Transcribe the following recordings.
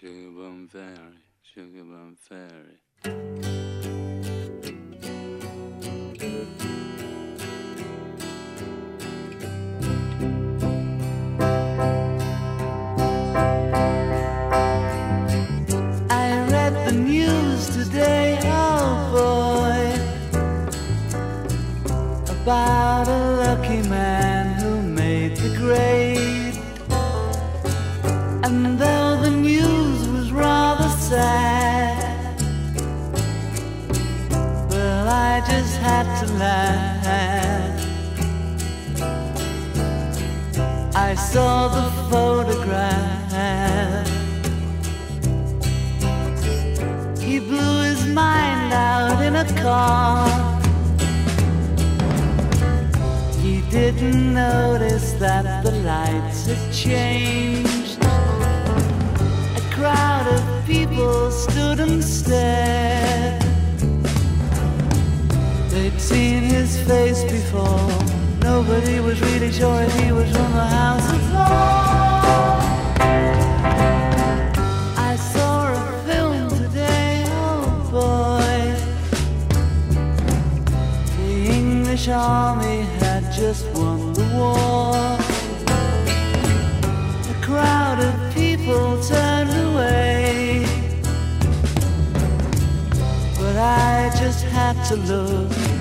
Sugar Plum Fairy, Sugar Plum Fairy. I read the news today, oh boy, about a lucky man who made the grade. And though the news sad, well, I just had to laugh. I saw the photograph. He blew his mind out in a car. He didn't notice that the lights had changed. Stared. They'd seen his face before. Nobody was really sure if he was from the House of Lords. I saw a film today, oh boy. The English army had just won the war. Had to look,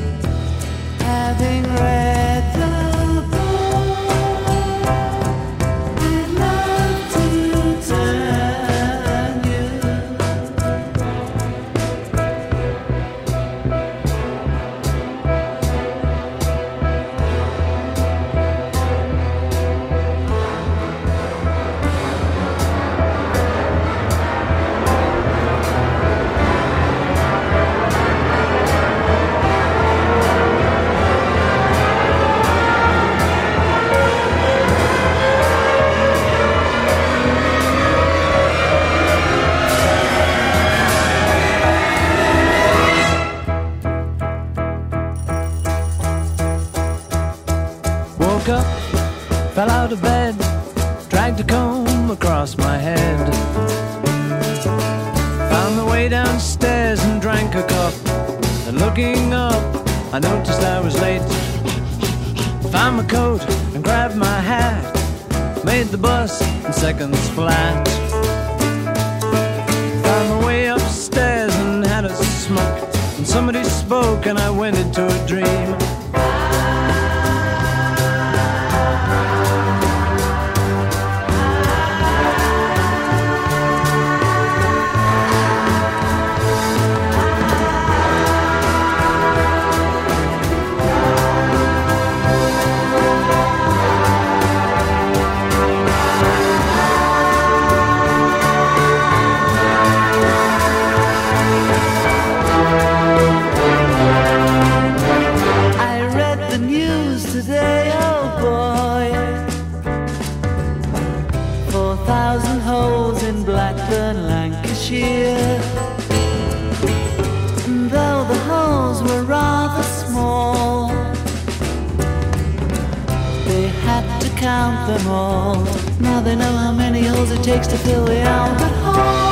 fell out of bed, dragged a comb across my head. Found the way downstairs and drank a cup. And looking up, I noticed I was late. Found my coat and grabbed my hat. Made the bus in seconds flat. Found my way upstairs and had a smoke. And somebody spoke and I went into a dream. Today, oh boy. Four thousand holes in Blackburn, Lancashire. And though the holes were rather small, they had to count them all. Now they know how many holes it takes to fill the owl